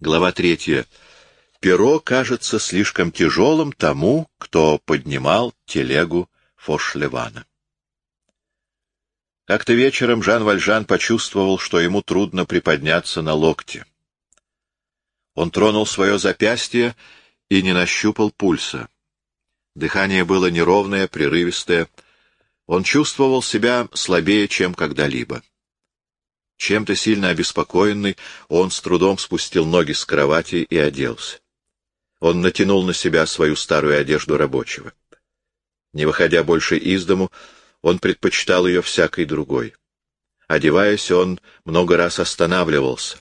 Глава третья. Перо кажется слишком тяжелым тому, кто поднимал телегу Фошлевана. Как-то вечером Жан Вальжан почувствовал, что ему трудно приподняться на локте. Он тронул свое запястье и не нащупал пульса. Дыхание было неровное, прерывистое. Он чувствовал себя слабее, чем когда-либо. Чем-то сильно обеспокоенный, он с трудом спустил ноги с кровати и оделся. Он натянул на себя свою старую одежду рабочего. Не выходя больше из дому, он предпочитал ее всякой другой. Одеваясь, он много раз останавливался.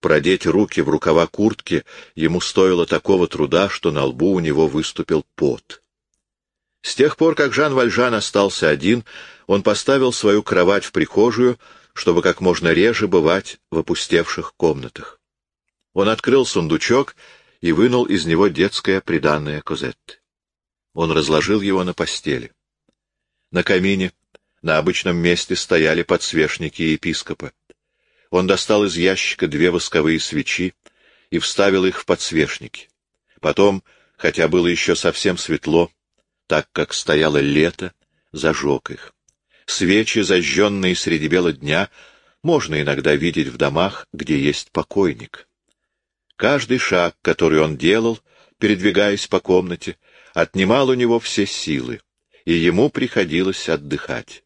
Продеть руки в рукава куртки ему стоило такого труда, что на лбу у него выступил пот. С тех пор, как Жан Вальжан остался один, он поставил свою кровать в прихожую, чтобы как можно реже бывать в опустевших комнатах. Он открыл сундучок и вынул из него детское приданное Козетты. Он разложил его на постели. На камине, на обычном месте стояли подсвечники епископа. Он достал из ящика две восковые свечи и вставил их в подсвечники. Потом, хотя было еще совсем светло, так как стояло лето, зажег их. Свечи, зажженные среди бела дня, можно иногда видеть в домах, где есть покойник. Каждый шаг, который он делал, передвигаясь по комнате, отнимал у него все силы, и ему приходилось отдыхать.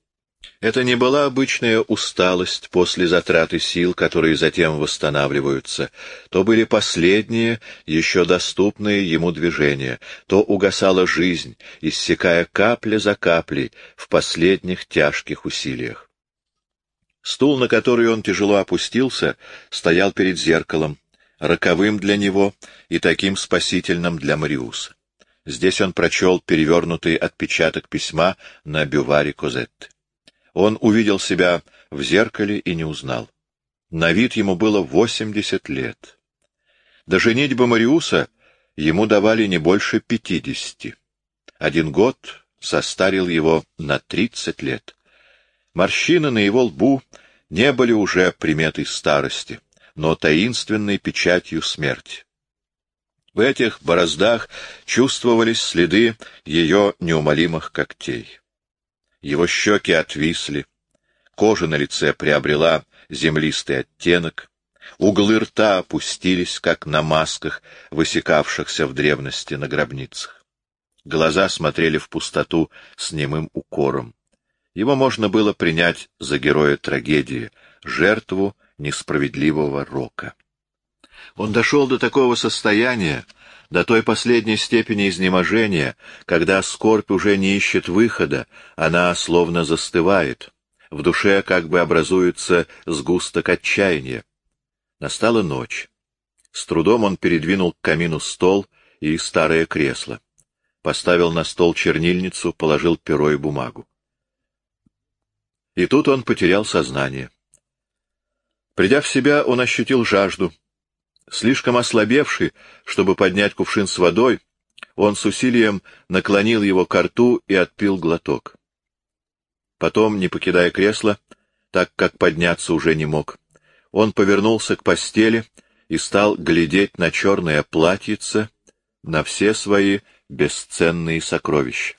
Это не была обычная усталость после затраты сил, которые затем восстанавливаются. То были последние, еще доступные ему движения. То угасала жизнь, иссякая капля за каплей в последних тяжких усилиях. Стул, на который он тяжело опустился, стоял перед зеркалом, роковым для него и таким спасительным для Мариуса. Здесь он прочел перевернутый отпечаток письма на бюваре Козетты. Он увидел себя в зеркале и не узнал. На вид ему было восемьдесят лет. До женитьбы Мариуса ему давали не больше пятидесяти. Один год состарил его на тридцать лет. Морщины на его лбу не были уже приметой старости, но таинственной печатью смерти. В этих бороздах чувствовались следы ее неумолимых когтей. Его щеки отвисли, кожа на лице приобрела землистый оттенок, углы рта опустились, как на масках, высекавшихся в древности на гробницах. Глаза смотрели в пустоту с немым укором. Его можно было принять за героя трагедии, жертву несправедливого рока. Он дошел до такого состояния, до той последней степени изнеможения, когда скорбь уже не ищет выхода, она словно застывает, в душе как бы образуется сгусток отчаяния. Настала ночь. С трудом он передвинул к камину стол и старое кресло. Поставил на стол чернильницу, положил перо и бумагу. И тут он потерял сознание. Придя в себя, он ощутил жажду — Слишком ослабевший, чтобы поднять кувшин с водой, он с усилием наклонил его к рту и отпил глоток. Потом, не покидая кресла, так как подняться уже не мог, он повернулся к постели и стал глядеть на черное платьице, на все свои бесценные сокровища.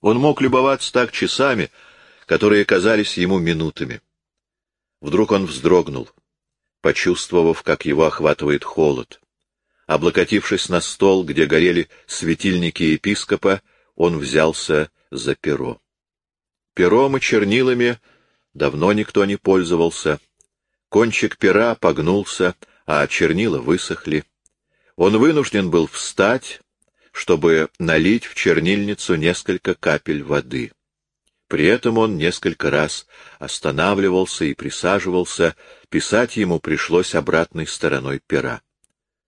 Он мог любоваться так часами, которые казались ему минутами. Вдруг он вздрогнул почувствовав, как его охватывает холод. Облокотившись на стол, где горели светильники епископа, он взялся за перо. Пером и чернилами давно никто не пользовался. Кончик пера погнулся, а чернила высохли. Он вынужден был встать, чтобы налить в чернильницу несколько капель воды. При этом он несколько раз останавливался и присаживался, писать ему пришлось обратной стороной пера.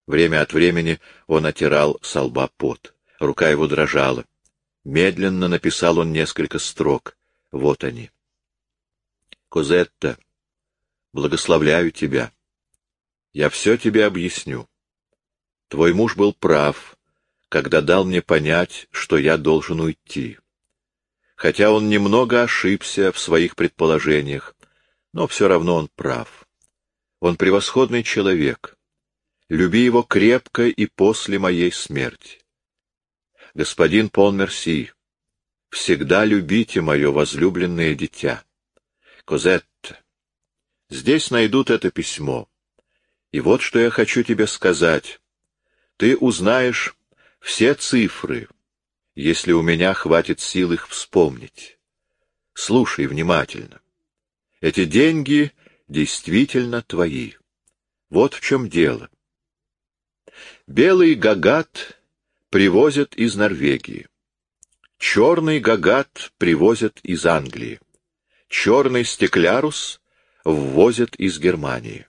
Время от времени он отирал со лба пот. Рука его дрожала. Медленно написал он несколько строк. Вот они. «Козетта, благословляю тебя. Я все тебе объясню. Твой муж был прав, когда дал мне понять, что я должен уйти хотя он немного ошибся в своих предположениях, но все равно он прав. Он превосходный человек. люби его крепко и после моей смерти. Господин Полмерси, всегда любите мое возлюбленное дитя. Козетта, здесь найдут это письмо. И вот что я хочу тебе сказать. Ты узнаешь все цифры, если у меня хватит сил их вспомнить. Слушай внимательно. Эти деньги действительно твои. Вот в чем дело. Белый гагат привозят из Норвегии. Черный гагат привозят из Англии. Черный стеклярус ввозят из Германии.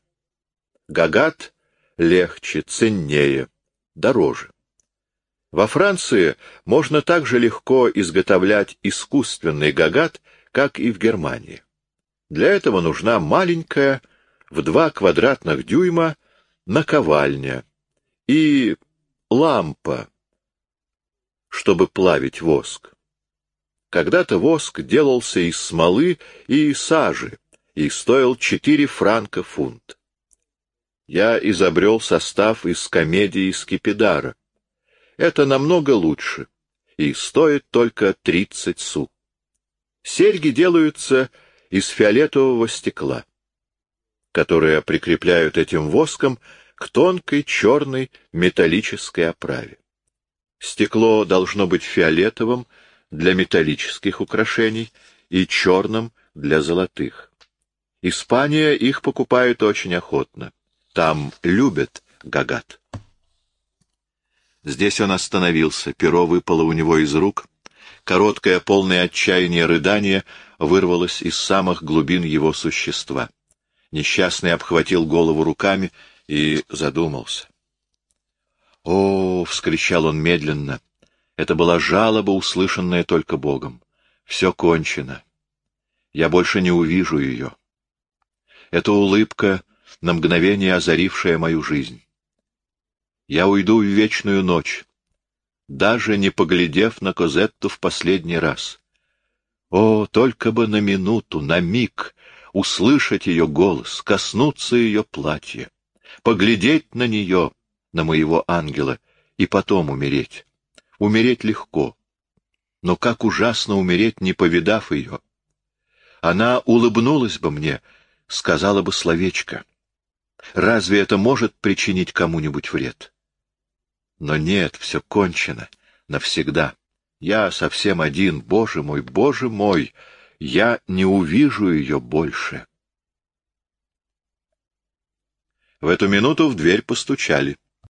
Гагат легче, ценнее, дороже. Во Франции можно так же легко изготовлять искусственный гагат, как и в Германии. Для этого нужна маленькая, в два квадратных дюйма, наковальня и лампа, чтобы плавить воск. Когда-то воск делался из смолы и сажи и стоил четыре франка фунт. Я изобрел состав из комедии Скипидара. Это намного лучше и стоит только тридцать су. Серьги делаются из фиолетового стекла, которое прикрепляют этим воском к тонкой черной металлической оправе. Стекло должно быть фиолетовым для металлических украшений и черным для золотых. Испания их покупает очень охотно. Там любят гагат. Здесь он остановился, перо выпало у него из рук, Короткое, полное отчаяние рыдание вырвалось из самых глубин его существа. Несчастный обхватил голову руками и задумался. «О!» — вскричал он медленно. Это была жалоба, услышанная только Богом. «Все кончено. Я больше не увижу ее. Это улыбка, на мгновение озарившая мою жизнь. Я уйду в вечную ночь, даже не поглядев на Козетту в последний раз. О, только бы на минуту, на миг услышать ее голос, коснуться ее платья, поглядеть на нее, на моего ангела, и потом умереть. Умереть легко. Но как ужасно умереть, не повидав ее. Она улыбнулась бы мне, сказала бы словечко. Разве это может причинить кому-нибудь вред? Но нет, все кончено. Навсегда. Я совсем один, боже мой, боже мой, я не увижу ее больше. В эту минуту в дверь постучали.